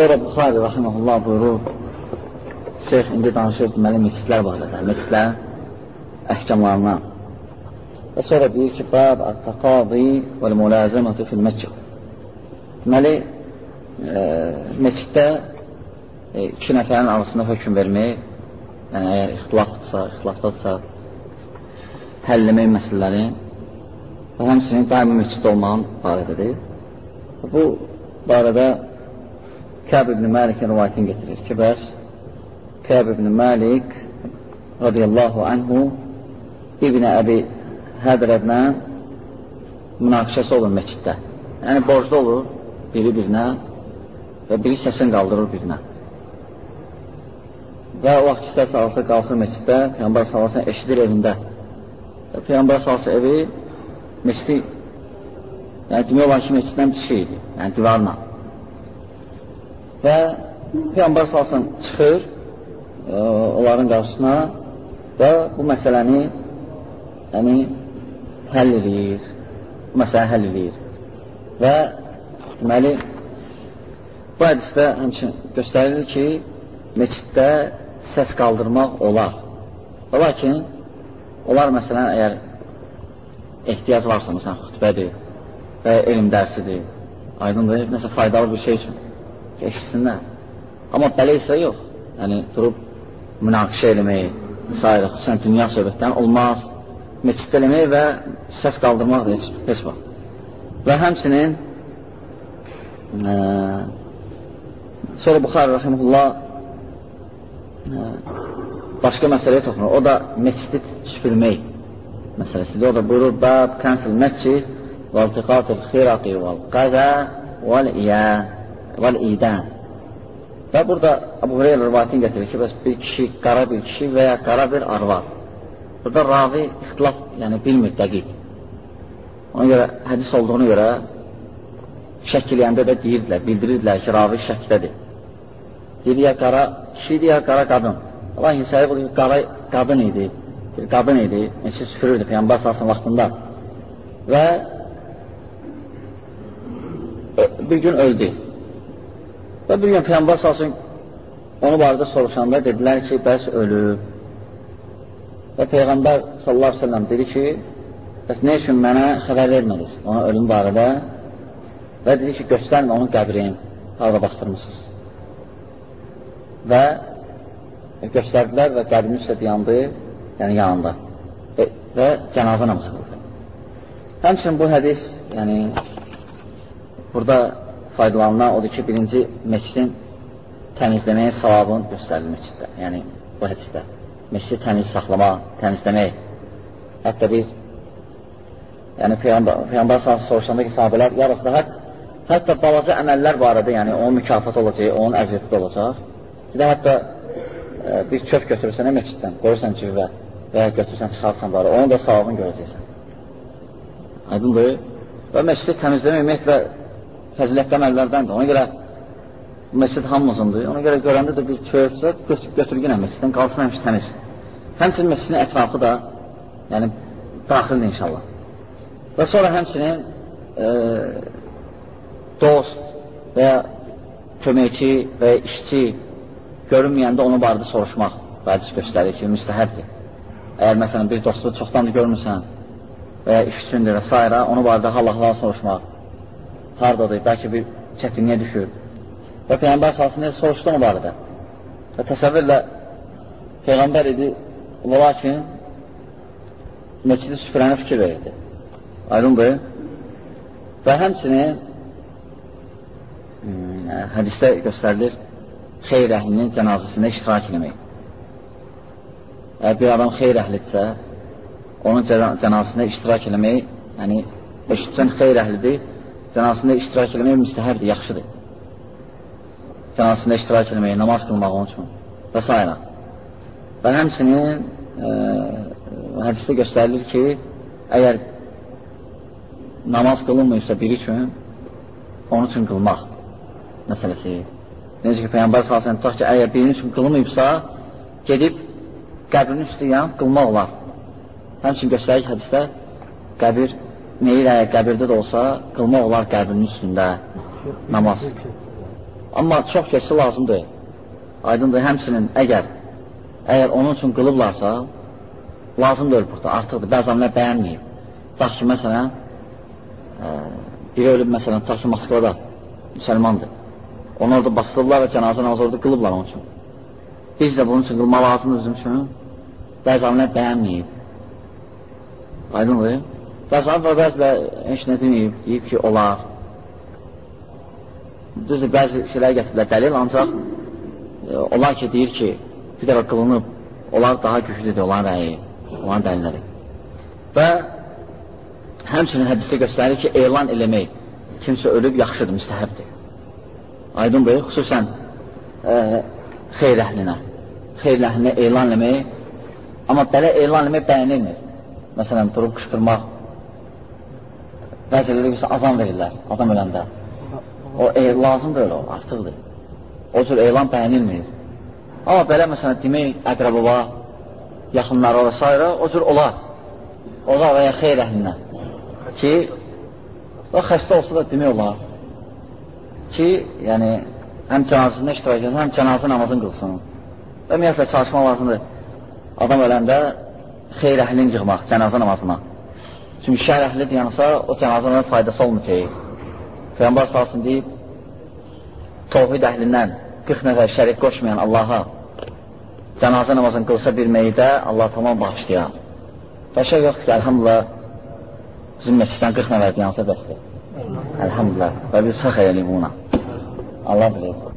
sonra Buxari rahiməhullah buyurur, Şeyx indi danışır deməli meçidlər barədə, meçidlərin əhkamlarından. Və sonra deyir ki, Bab at-taqadi vəl-mulazəmətu fil-məscid. Deməli, e, meçiddə e, iki nəfərin arasında hökm vermək, yəni əgər ixtilafdırsa, ixtilafdadırsa, həlləmək məsələləri və həmsinin daimi meçiddə olmağın barədədir. Bu barədə Kəb ibn Məlikin rivayətini getirir ki, bəs Kəb ibn Məlik radiyallahu anhu İbn Əbi Hədrədlə münaqişəsi olur meçiddə. Yəni, borcda olur biri birinə və biri səsini qaldırır birinə. Və o vaxt istərsə altı qalxır meçiddə, Peyyambar salasını eşidir evində. Və Peyyambar salası evi meçidi, yəni demək olar ki, meçiddən bir şey idi, yəni divarla. Və Peyyambar salasını çıxır ə, e, onların qarşısına və bu məsələni yəni, həll edir, bu məsələni həll edir. Və deməli, bu hədisdə həmçin göstərilir ki, meçiddə səs qaldırmaq olar. Və lakin, onlar məsələn, əgər ehtiyac varsa, məsələn, xütbədir və elm dərsidir, aydındır, nəsə faydalı bir şey üçün ki, eşitsinlər. Amma belə isə yox, yəni durub münaqişə eləmək, s. xüsusən dünya söhbətdən olmaz, meçiddə eləmək və səs qaldırmaq heç, heç var. Və həmsinin ə, sonra Buxarı Rəhimullah başqa məsələyə toxunur. O da meçidi süpürmək məsələsidir. O da buyurur, Bəb kənsil məscid və iltiqatul xiraqi və qəzə və idən. Və burada Abu Hureyra rivayətini gətirir ki, bəs bir kişi, qara bir kişi və ya qara bir arvad. Burada ravi ixtilaf, yəni bilmir dəqiq. Ona görə hədis olduğunu görə şəkil yəndə də deyirdilər, bildirirdilər ki, ravi şəkdədir. Deyir, ya qara kişidir, ya qara qadın. Lakin səhib olur ki, qara qadın idi. Bir qadın idi, neçə süpürürdü Peyyambar sahasının vaxtında. Və bir gün öldü. Və bir gün Peyyambar sahasının onu barədə soruşanda dedilər ki, bəs ölüb. Və Peyğəmbər sallallahu aleyhi ve sellem dedi ki, bəs nə üçün mənə xəbər vermədiniz ona ölüm barədə? Və dedi ki, göstərin onun qəbrini, harada bastırmışsınız və göstərdilər və qəbrin üstə dayandı, yəni yanında və, və cənazə namazı qıldı. Həmçinin bu hədis, yəni burada faydalanılan odur ki, birinci meçidin təmizləməyin savabını göstərilir meçiddə, yəni bu hədisdə. Meçidi təmiz saxlamaq, təmizləmək. Hətta bir yəni Peyğəmbər, Peyğəmbər soruşanda ki, sahabələr, ya Rasulullah, hətta balaca əməllər barədə, yəni onun mükafatı olacaq, onun əziyyəti də olacaq. Bir də hətta e, bir çöp götürürsən məsciddən, qoyursan cibə və ya götürsən çıxartsan bari, onun da savabını görəcəksən. Aydındır. Və məscidi təmizləmək ümumiyyətlə fəzilətli əməllərdəndir. Ona görə məscid hamımızındır. Ona görə görəndə də bir çöpsə götür yenə məsciddən qalsın həmişə təmiz. Həmçinin məscidin ətrafı da yəni daxildir inşallah. Və sonra həmçinin e, dost və ya köməkçi və ya işçi görünməyəndə onun barədə soruşmaq vədiz göstərir ki, müstəhəbdir. Əgər məsələn bir dostu çoxdan da görmürsən və ya iş üçündür və s. onu barədə hal-ahval soruşmaq hardadır, bəlkə bir çətinliyə düşür. Və Peyğəmbər salsın soruşdu onu barədə. Və təsəvvürlə Peyğəmbər idi, və lakin meçidi süpürəni fikir verirdi. Ayrındır. Və həmçinin hmm, hədisdə göstərilir, xeyr əhlinin cənazəsində iştirak eləmək. Əgər bir adam xeyr əhlidirsə, onun cənazəsində iştirak eləmək, yəni eşitsən xeyr əhlidir, cənazəsində iştirak eləmək müstəhəbdir, yaxşıdır. Cənazəsində iştirak eləmək, namaz qılmaq onun üçün və s. Və həmçinin e, hədisdə göstərilir ki, əgər namaz qılınmıyorsa biri üçün, onun üçün qılmaq məsələsi Necə ki, Peyyambar salsın, tutaq ki, əgər birinin üçün qılmayıbsa, gedib qəbrin üstü yan qılmaq olar. Həmçin göstərik hədisdə, qəbir neyi əgər qəbirdə də olsa, qılmaq olar qəbrinin üstündə namaz. Amma çox keçsi lazımdır. Aydındır, həmsinin əgər əgər onun üçün qılıblarsa, lazımdır burada, artıqdır. Bəzi amilər bəyənməyib. Tutaq ki, məsələn, ə, biri ölüb, məsələn, tutaq ki, Moskvada müsəlmandır. Onu orada basdırırlar və cənazə namazı orada qılıblar onun üçün. Biz də bunun üçün qılma lazımdır bizim üçün. Bəzi amilər bəyənməyib. Aydındır. Bəzi amilər bəzi də heç nə deməyib, deyib ki, olar. Düzdür, bəzi şeylər gətiriblər dəlil, ancaq e, onlar ki, deyir ki, bir dəfə qılınıb, onlar daha güclüdür, onların rəyi, onların dəlilləri. Və həmçinin hədisdə göstərir ki, elan eləmək, kimsə ölüb yaxşıdır, müstəhəbdir. Aydındır, xüsusən e, xeyr əhlinə, xeyr əhlinə elan eləmək, amma belə elan eləmək bəyənilmir. Məsələn, durub qışqırmaq, bəziləri azan verirlər, adam öləndə. O e, lazımdır öyle o, artıqdır. O cür elan bəyənilmir. Amma belə məsələn demək əqrəbaba, yaxınlara və s. o cür olar. Ola və ya xeyr əhlinə. Ki, o xəstə olsa da demək olar. Ki, yəni, həm cənazəsində iştirak edən, həm cənazə namazını qılsın. Ümumiyyətlə çalışmaq lazımdır. Adam öləndə xeyr əhlini yığmaq cənazə namazına. Çünki şəhər əhli yansa, o cənazənin faydası olmayacaq. Peyğəmbər salsın deyib, tovhid əhlindən 40 nəfər şərik qoşmayan Allaha cənazə namazını qılsa bir meydə Allah tamam bağışlayar. Başa yoxdur ki, əlhamdülillah bizim məsciddən 40 nəfər yansa bəsdir. Əlhamdülillah. Və biz fəxr eləyib buna. Allah bilir.